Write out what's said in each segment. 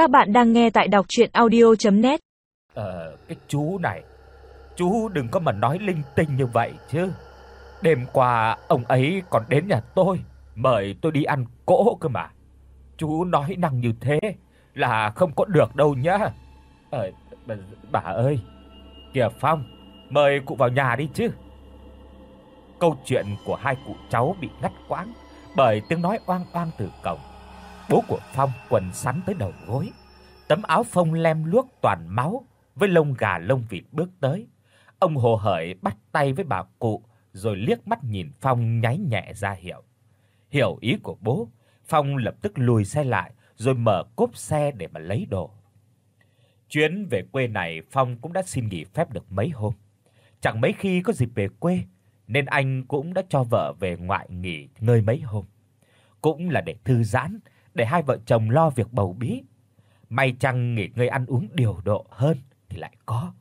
Các bạn đang nghe tại đọc audio net Ờ, cái chú này, chú đừng có mà nói linh tinh như vậy chứ. Đêm qua ông ấy còn đến nhà tôi, mời tôi đi ăn cỗ cơ mà. Chú nói năng như thế là không có được đâu nhá. Ờ, bà, bà ơi, kìa Phong, mời cụ vào nhà đi chứ. Câu chuyện của hai cụ cháu bị ngắt quãng bởi tiếng nói oang oang từ cổng. Bố của Phong quần sắn tới đầu gối, tấm áo phông lem luốc toàn máu với lông gà lông vịt bước tới. Ông hồ hởi bắt tay với bà cụ rồi liếc mắt nhìn Phong nháy nhẹ ra hiệu. Hiểu ý của bố, Phong lập tức lùi xe lại rồi mở cốp xe để mà lấy đồ. Chuyến về quê này Phong cũng đã xin nghỉ phép được mấy hôm. Chẳng mấy khi có dịp về quê nên anh cũng đã cho vợ về ngoại nghỉ ngơi mấy hôm. Cũng là để thư giãn, để hai vợ chồng lo việc bầu bí. May chăng nghỉ ngơi ăn uống điều độ hơn thì lại có.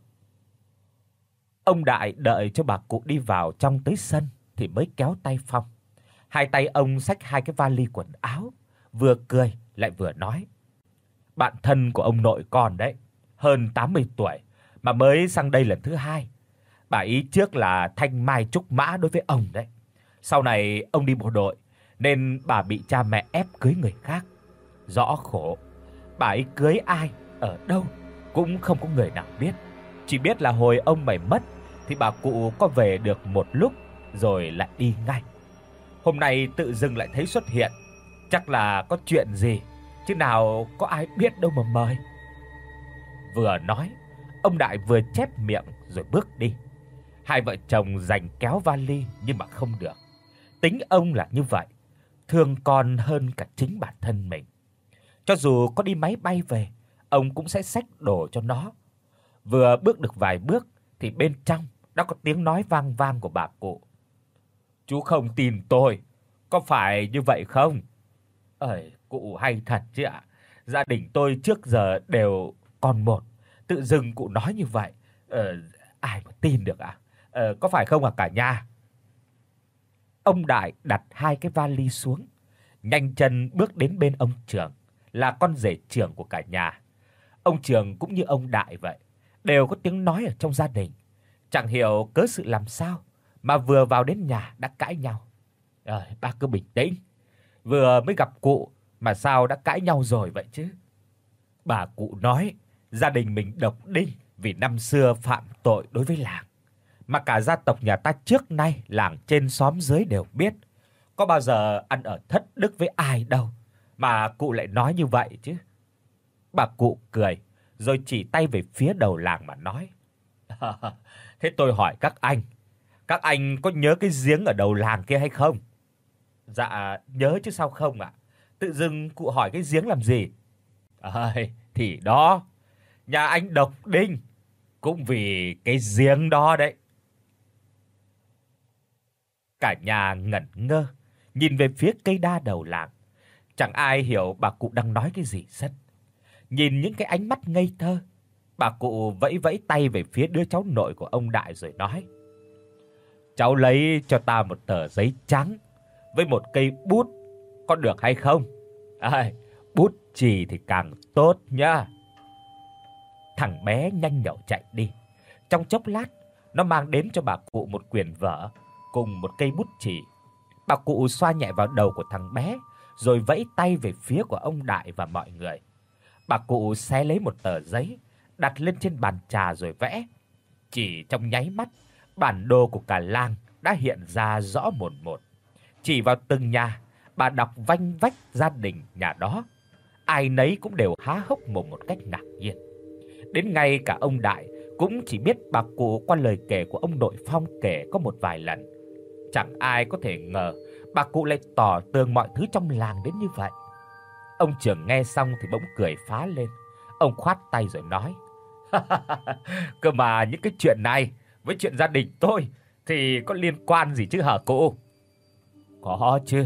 Ông Đại đợi cho bà cụ đi vào trong tới sân thì mới kéo tay Phong. Hai tay ông xách hai cái vali quần áo, vừa cười lại vừa nói: "Bạn thân của ông nội con đấy, hơn 80 tuổi mà mới sang đây lần thứ hai. Bà ý trước là thanh mai trúc mã đối với ông đấy. Sau này ông đi bộ đội nên bà bị cha mẹ ép cưới người khác. Rõ khổ. Bà ấy cưới ai, ở đâu cũng không có người nào biết. Chỉ biết là hồi ông mày mất thì bà cụ có về được một lúc rồi lại đi ngay. Hôm nay tự dưng lại thấy xuất hiện, chắc là có chuyện gì, chứ nào có ai biết đâu mà mời. Vừa nói, ông Đại vừa chép miệng rồi bước đi. Hai vợ chồng giành kéo vali nhưng mà không được. Tính ông là như vậy, thương con hơn cả chính bản thân mình. Cho dù có đi máy bay về, ông cũng sẽ xách đồ cho nó. Vừa bước được vài bước thì bên trong đã có tiếng nói vang vang của bà cụ. "Chú không tin tôi, có phải như vậy không?" "Ơi, cụ hay thật chứ ạ. Gia đình tôi trước giờ đều còn một, tự dưng cụ nói như vậy, ờ ai mà tin được ạ? À? Ờ có phải không ạ cả nhà?" Ông Đại đặt hai cái vali xuống, nhanh chân bước đến bên ông Trường, là con rể trưởng của cả nhà. Ông Trường cũng như ông Đại vậy, đều có tiếng nói ở trong gia đình. Chẳng hiểu cớ sự làm sao mà vừa vào đến nhà đã cãi nhau. Trời, bác cứ bình tĩnh. Vừa mới gặp cụ mà sao đã cãi nhau rồi vậy chứ? Bà cụ nói, gia đình mình độc đinh vì năm xưa phạm tội đối với làng mà cả gia tộc nhà ta trước nay làng trên xóm dưới đều biết, có bao giờ ăn ở thất đức với ai đâu mà cụ lại nói như vậy chứ. Bà cụ cười rồi chỉ tay về phía đầu làng mà nói: "Thế tôi hỏi các anh, các anh có nhớ cái giếng ở đầu làng kia hay không?" "Dạ, nhớ chứ sao không ạ? Tự dưng cụ hỏi cái giếng làm gì?" "Ơi, thì đó, nhà anh độc đinh cũng vì cái giếng đó đấy." Cả nhà ngẩn ngơ, nhìn về phía cây đa đầu làng. Chẳng ai hiểu bà cụ đang nói cái gì hết. Nhìn những cái ánh mắt ngây thơ, bà cụ vẫy vẫy tay về phía đứa cháu nội của ông Đại rồi nói: "Cháu lấy cho ta một tờ giấy trắng với một cây bút, có được hay không?" "À, bút chì thì càng tốt nhá." Thằng bé nhanh nhậu chạy đi. Trong chốc lát, nó mang đến cho bà cụ một quyển vở cùng một cây bút chỉ Bà cụ xoa nhẹ vào đầu của thằng bé, rồi vẫy tay về phía của ông Đại và mọi người. Bà cụ xé lấy một tờ giấy, đặt lên trên bàn trà rồi vẽ. Chỉ trong nháy mắt, bản đồ của cả làng đã hiện ra rõ mồn một. Chỉ vào từng nhà, bà đọc vanh vách gia đình nhà đó. Ai nấy cũng đều há hốc mồm một cách ngạc nhiên. Đến ngay cả ông Đại cũng chỉ biết bà cụ qua lời kể của ông nội Phong kể có một vài lần. Chẳng ai có thể ngờ bà cụ lại tỏ tường mọi thứ trong làng đến như vậy. Ông trưởng nghe xong thì bỗng cười phá lên. Ông khoát tay rồi nói: "Cơ mà những cái chuyện này với chuyện gia đình tôi thì có liên quan gì chứ hả cụ?" "Có chứ.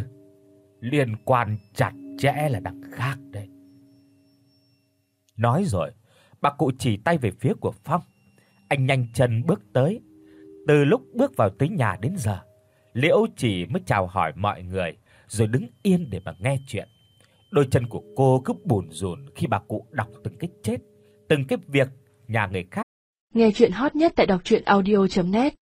Liên quan chặt chẽ là đằng khác đấy." Nói rồi, bà cụ chỉ tay về phía của Phong. Anh nhanh chân bước tới. Từ lúc bước vào tới nhà đến giờ, Liễu chỉ mới chào hỏi mọi người rồi đứng yên để mà nghe chuyện. Đôi chân của cô cứ bủn rủn khi bà cụ đọc từng cái chết, từng cái việc nhà người khác. Nghe truyện hot nhất tại doctruyenaudio.net